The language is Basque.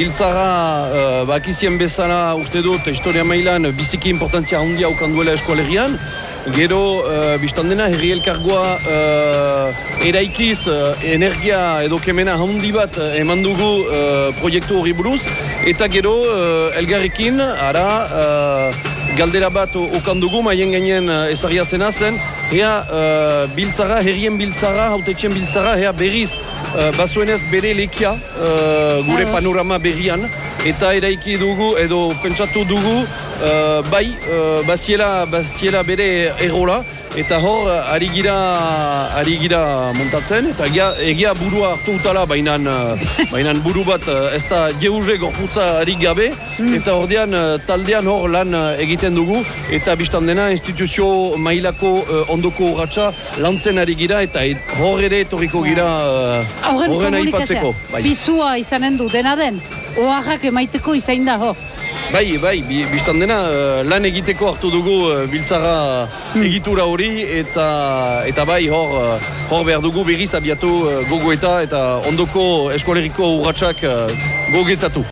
Biltzara, uh, bakizien bezala uste dut, historia mailan biziki importantzia handia ukan duela eskolegian. Gero, uh, biztan dena, herri elkargoa uh, eraikiz uh, energia edo kemena handi bat eman dugu uh, proiektu hori buruz. Eta gero, uh, elgarrekin, ara, uh, galdera bat okan dugu, maien gainen ezagia zena zen, ea uh, biltzara, herrien biltzara, hautetxen biltzara, ea berriz uh, bazuenez bere lekia uh, gure panorama berrian, eta eraiki dugu, edo pentsatu dugu, uh, bai, uh, baziela, baziela bere errola, eta hor, ari gira, ari gira montatzen, eta egia, egia burua hartu utala, bainan, bainan buru bat ez da jeuze gorputza ari gabe, eta ordean taldean hor lan egiten dugu, eta biztan dena instituzio mailako uh, ondoko urratxa lantzen ari gira, eta hor ere etorriko gira uh, Horren aipatzeko. Bai. bizua izanen du, dena den, oaxak emaiteko izain da, ho. Bai, bai, bi- biztan dena eh, lan egiteko hartu dugu eh, biltzara egitura hori eta eta bai hor eh, hor behar dugu berriz abiatu gogoeta eta ondoko eskoleriko urratsak gogetatu.